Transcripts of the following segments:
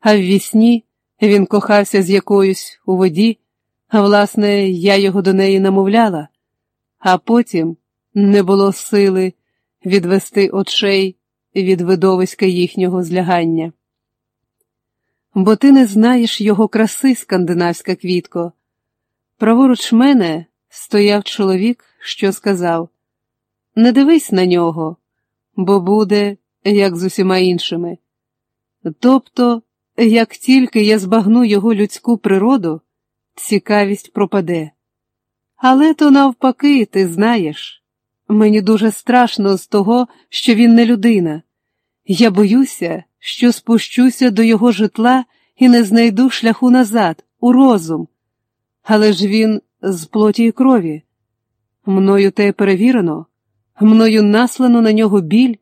а в вісні він кохався з якоюсь у воді, а власне, я його до неї намовляла, а потім не було сили відвести очей від видовиська їхнього злягання. Бо ти не знаєш його краси, скандинавська квітко. Праворуч мене стояв чоловік, що сказав Не дивись на нього, бо буде, як з усіма іншими. Тобто, як тільки я збагну його людську природу, цікавість пропаде. Але то навпаки, ти знаєш, мені дуже страшно з того, що він не людина. Я боюся, що спущуся до його житла і не знайду шляху назад, у розум. Але ж він з плоті і крові. Мною те перевірено, мною наслано на нього біль,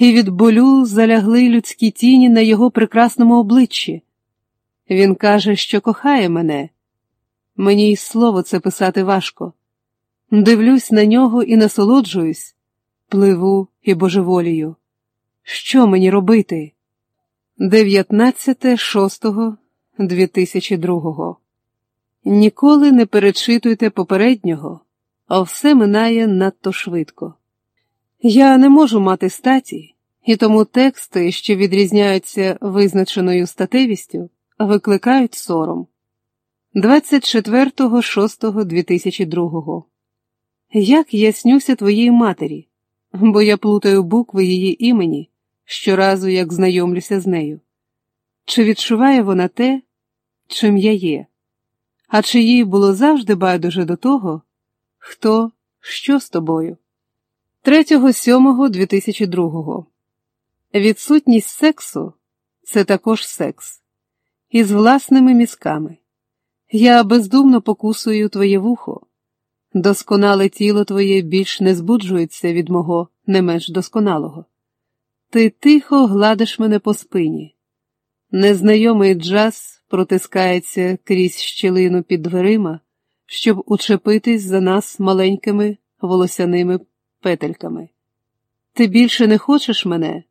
і від болю залягли людські тіні на його прекрасному обличчі. Він каже, що кохає мене. Мені й слово це писати важко. Дивлюсь на нього і насолоджуюсь, пливу і божеволію. Що мені робити? 19.06.2002 Ніколи не перечитуйте попереднього, а все минає надто швидко. Я не можу мати статі, і тому тексти, що відрізняються визначеною статевістю, викликають сором. 24.06.2002 Як я снюся твоїй матері, бо я плутаю букви її імені щоразу, як знайомлюся з нею. Чи відчуває вона те, чим я є? А чи їй було завжди байдуже до того, хто, що з тобою? 3.7.2002 Відсутність сексу це також секс, із власними мізками. Я бездумно покусую твоє вухо. Досконале тіло твоє більш не збуджується від мого не менш досконалого. Ти тихо гладиш мене по спині. Незнайомий джаз протискається крізь щілину під дверима, щоб учепитись за нас маленькими волосяними петельками. Ти більше не хочеш мене,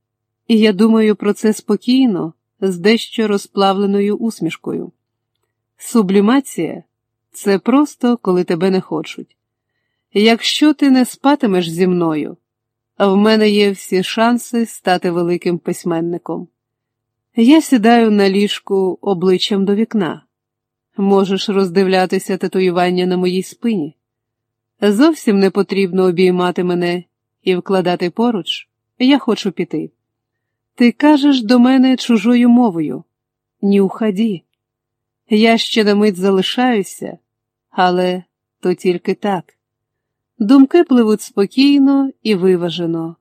і я думаю про це спокійно, з дещо розплавленою усмішкою. Сублімація це просто коли тебе не хочуть. Якщо ти не спатимеш зі мною, в мене є всі шанси стати великим письменником. Я сідаю на ліжку обличчям до вікна. Можеш роздивлятися татуювання на моїй спині. Зовсім не потрібно обіймати мене і вкладати поруч, я хочу піти. Ти кажеш до мене чужою мовою, ні уході. Я ще на мить залишаюся, але то тільки так. Думки пливуть спокійно і виважено,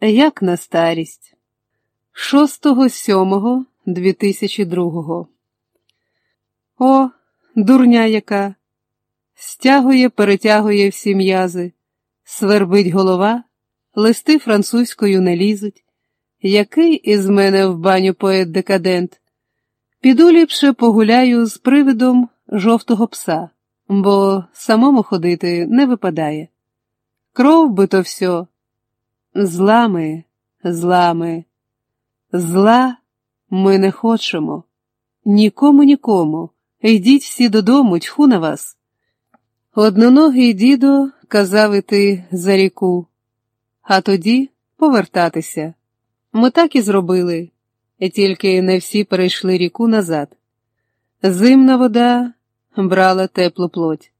як на старість. 6.7.2002 О, дурня яка! Стягує, перетягує всі м'язи, свербить голова, листи французькою не лізуть. Який із мене в баню поет декадент? Піду ліпше погуляю з привидом жовтого пса, бо самому ходити не випадає. Кров би то все. Злами, злами, зла ми не хочемо. Нікому, нікому. Йдіть всі додому, тьху на вас. Одноногий дідо казав іти за ріку, а тоді повертатися. Ми так і зробили, тільки не всі перейшли ріку назад. Зимна вода брала теплу плоть,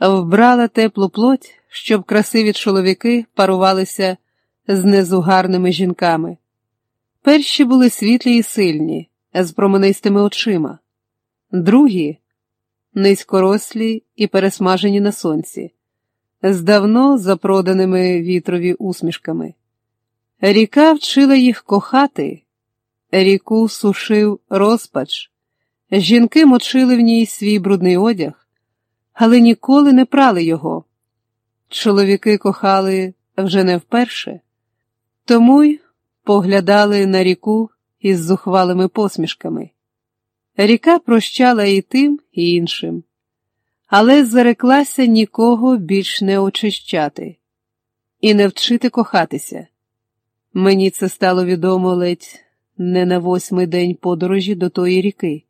вбрала теплу плоть, щоб красиві чоловіки парувалися з незугарними жінками. Перші були світлі і сильні, з променистими очима, другі низькорослі і пересмажені на сонці, з давно запроданими вітрові усмішками. Ріка вчила їх кохати, ріку сушив розпач, жінки мочили в ній свій брудний одяг, але ніколи не прали його. Чоловіки кохали вже не вперше, тому й поглядали на ріку із зухвалими посмішками. Ріка прощала і тим, і іншим, але зареклася нікого більш не очищати і не вчити кохатися. Мені це стало відомо ледь Не на восьмий день подорожі до тої ріки.